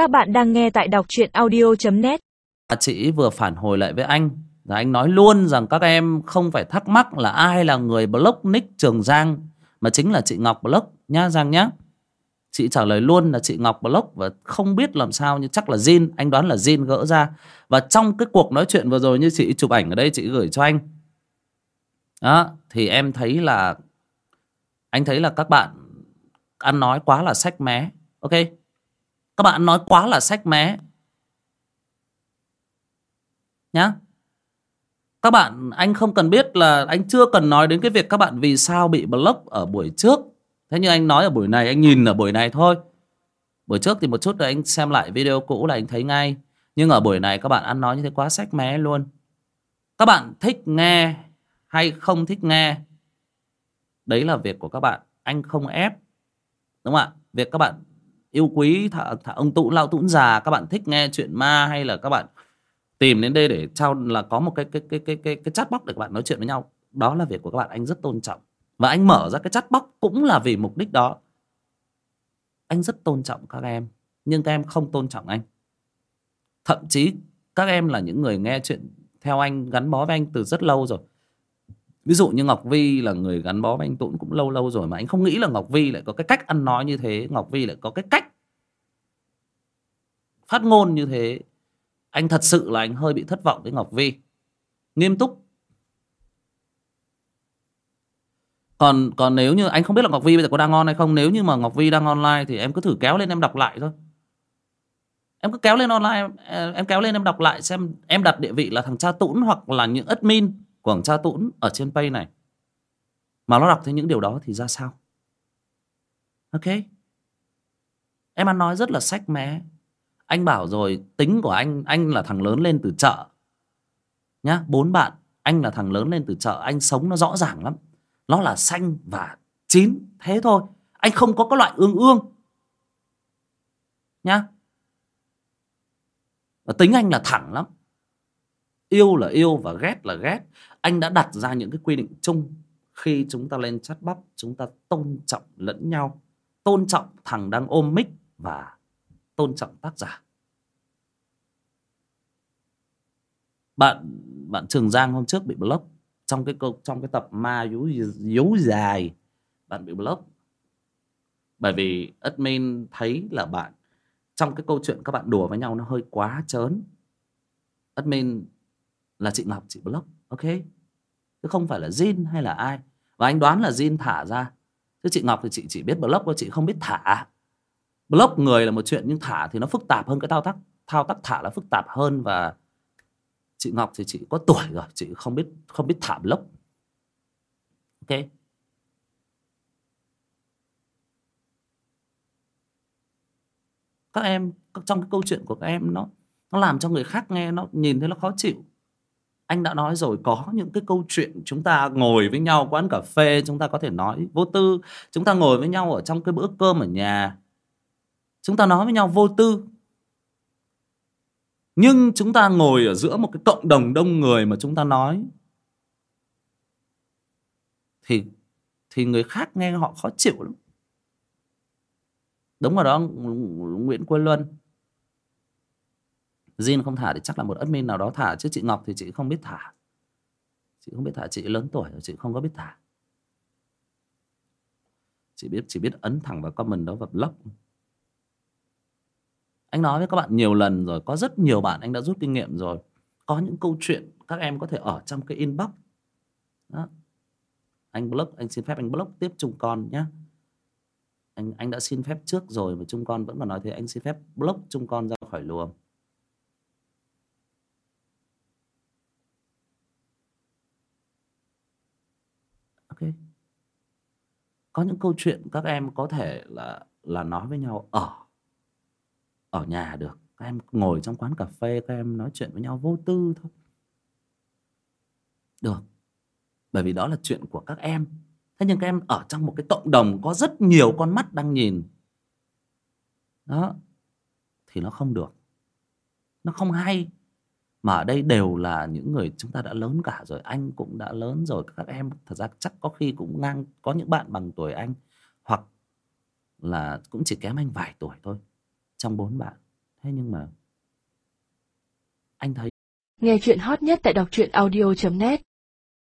Các bạn đang nghe tại đọc truyện audio.net Chị vừa phản hồi lại với anh Rồi anh nói luôn rằng các em không phải thắc mắc là ai là người block nick Trường Giang, Mà chính là chị Ngọc block nhá Giang nhá. Chị trả lời luôn là chị Ngọc block Và không biết làm sao nhưng chắc là Jin, Anh đoán là Jin gỡ ra. Và trong cái cuộc nói chuyện vừa rồi như chị chụp ảnh ở đây, chị gửi cho anh. Đó, Thì em thấy là, Anh thấy là các bạn Ăn nói quá là sách mé. Ok? Các bạn nói quá là sách mé. Nhá. Các bạn, Anh không cần biết là Anh chưa cần nói đến cái việc các bạn Vì sao bị block ở buổi trước. Thế nhưng anh nói ở buổi này, Anh nhìn ở buổi này thôi. Buổi trước thì một chút rồi anh xem lại video cũ là anh thấy ngay. Nhưng ở buổi này các bạn ăn nói như thế quá sách mé luôn. Các bạn thích nghe Hay không thích nghe? Đấy là việc của các bạn. Anh không ép. Đúng không ạ? Việc các bạn yêu quý thả, thả ông tụ lao tũn già Các bạn thích nghe chuyện ma Hay là các bạn tìm đến đây để trao là có một cái cái cái cái cái cái chat box để các bạn nói chuyện với nhau. Đó là việc của các bạn anh rất tôn trọng. Và anh mở ra cái chat box cũng là vì mục đích đó. Anh rất tôn trọng các em nhưng các em không tôn trọng anh. Thậm chí các em là những người nghe chuyện theo anh gắn bó với anh từ rất lâu rồi ví dụ như ngọc vi là người gắn bó với anh tũng cũng lâu lâu rồi mà anh không nghĩ là ngọc vi lại có cái cách ăn nói như thế ngọc vi lại có cái cách phát ngôn như thế. Anh thật sự là anh hơi bị thất vọng với ngọc vi. Nghiêm túc. Còn còn nếu như anh không biết là ngọc vi bây giờ có đang ngon hay không nếu như mà ngọc vi đang online thì em cứ thử kéo lên em đọc lại thôi. Em cứ kéo lên online em, em kéo lên em đọc lại xem em đặt địa vị là thằng cha tũn hoặc là những admin của cha tũn ở trên pay này. Mà nó đọc thấy những điều đó thì ra sao? Ok. Em ăn nói rất là sách mé. Anh bảo rồi, tính của anh anh là thằng lớn lên từ chợ. Nhá, bốn bạn, anh là thằng lớn lên từ chợ, anh sống nó rõ ràng lắm. Nó là xanh và chín, thế thôi. Anh không có cái loại ương ương. Nhá. Và tính anh là thẳng lắm yêu là yêu và ghét là ghét. Anh đã đặt ra những cái quy định chung. Khi chúng ta lên chat box chúng ta tôn trọng lẫn nhau. Tôn trọng thằng đang ôm mic và tôn trọng tác giả. Bạn bạn Trường Giang hôm trước bị block. Trong cái câu, trong cái tập ma dú dú dài, bạn bị block. Bởi vì admin thấy là bạn, trong cái câu chuyện các bạn đùa với nhau nó hơi quá trớn. Admin là chị Ngọc, chị block, ok? Chứ không phải là Jin hay là ai. Và anh đoán là Jin thả ra. Chứ chị Ngọc thì chị chỉ biết block thôi, chị không biết thả. Block người là một chuyện, nhưng thả thì nó phức tạp hơn cái thao tác thao tác thả là phức tạp hơn. Và chị Ngọc thì chị có tuổi rồi, chị không biết không biết thả block. Ok? Các em trong cái câu chuyện của các em, nó nó làm cho người khác nghe, nó nhìn thấy nó khó chịu anh đã nói rồi, có những cái câu chuyện chúng ta ngồi với nhau, quán cà phê, chúng ta có thể nói vô tư. Chúng ta ngồi với nhau ở trong cái bữa cơm ở nhà. Chúng ta nói với nhau vô tư. Nhưng chúng ta ngồi ở giữa một cái cộng đồng đông người mà chúng ta nói, thì thì người khác nghe họ khó chịu lắm. Đúng rồi đó, Nguyễn Quế Luân. Jin không thả thì chắc là một admin nào đó thả. Chứ chị Ngọc thì chị không biết thả. Chị không biết thả, chị lớn tuổi rồi, chị không có biết thả. Chị biết chỉ biết ấn thẳng vào comment đó và block. Anh nói với các bạn nhiều lần rồi, có rất nhiều bạn anh đã rút kinh nghiệm rồi. Có những câu chuyện các em có thể ở trong cái inbox. Đó. anh block, anh xin phép anh block tiếp chung con nhé anh anh đã xin phép trước rồi mà chung con vẫn còn nói thế, anh xin phép block chung con ra khỏi luồng. Ok. Có những câu chuyện các em có thể là là nói với nhau ở ở nhà được. Các em ngồi trong quán cà phê, các em nói chuyện với nhau vô tư thôi. Được. Bởi vì đó là chuyện của các em. Thế nhưng các em ở trong một cái cộng đồng có rất nhiều con mắt đang nhìn. Đó. Thì nó không được. Nó không hay mà ở đây đều là những người chúng ta đã lớn cả rồi, anh cũng đã lớn rồi, các em thật ra chắc có khi cũng ngang, có những bạn bằng tuổi anh, hoặc là cũng chỉ kém anh vài tuổi thôi, trong bốn bạn. Thế nhưng mà anh thấy Nghe chuyện hot nhất tại đọc truyện audio.net